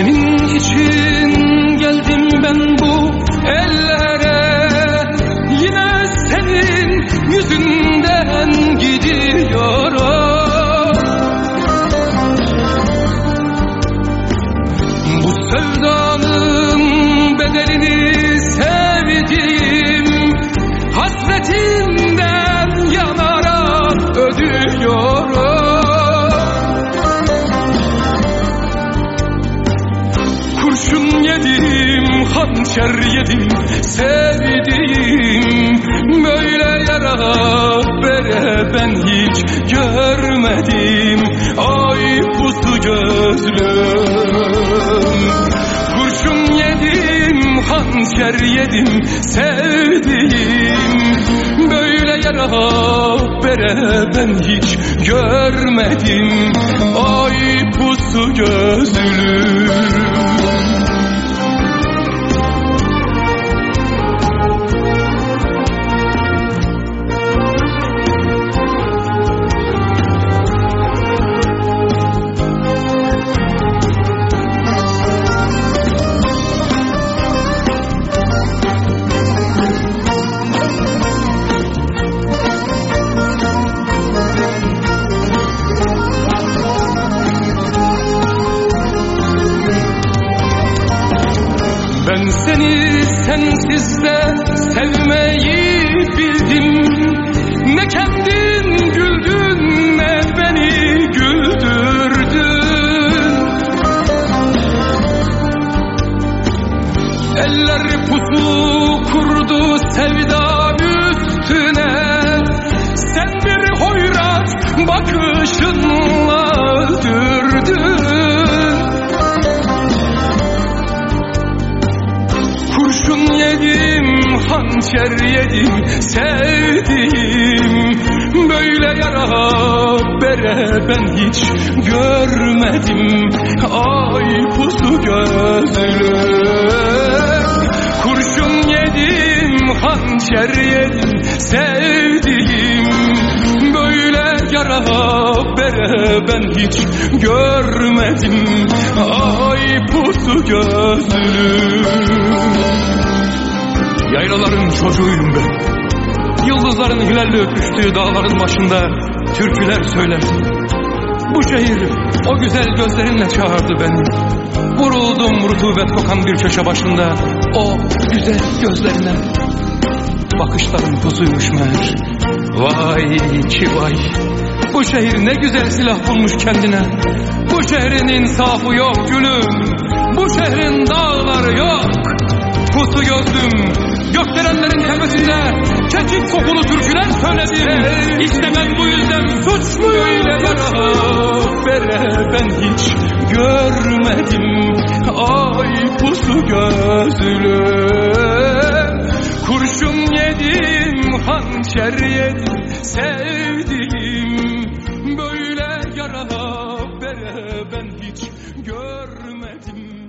Senin için geldim ben bu ellere. Yine senin yüzünden gidiyorum. Bu sevdanın bedelini sevdiğim Hasretinden yedim, hançer yedim, sevdiğim Böyle yara bere ben hiç görmedim. Ay pusu gözlüm. Kurşun yedim, hançer yedim, sevdiğim Böyle yara bere ben hiç görmedim. Ay pusu gözlüm seni sensiz de sevmeyi bildim. Ne kendin güldün ne beni güldürdün. Eller pusu kurdu sevda üstüne. Sen bir hoyrat bakışınla Kurşun yedim, hançer yedim, sevdim. Böyle yara bere ben hiç görmedim. Ay pusu gözlüm Kurşun yedim, hançer yedim, sevdim. Böyle yara bere ben hiç görmedim. Ay pusu gözlüm Yaylaların çocuğuyum ben. Yıldızların hilalli öpüştüğü dağların başında Türküler söylerdim. Bu şehir o güzel gözlerinle çağırdı beni. Vuruldum rutubet kokan bir köşe başında O güzel gözlerine. Bakışların buzuymuş meğer Vay ki vay. Bu şehir ne güzel silah bulmuş kendine. Bu şehrin insafı yok gülüm. Bu şehrin dağları yok. Pusu gözlüm Gökdelenlerin tepesinde Keçik kokulu türküler söyledim İşte ben bu yüzden suçluyum Bere ben hiç görmedim. Ay pusu gözlüm hançer sevdiğim Böyle yara bere ben hiç görmedim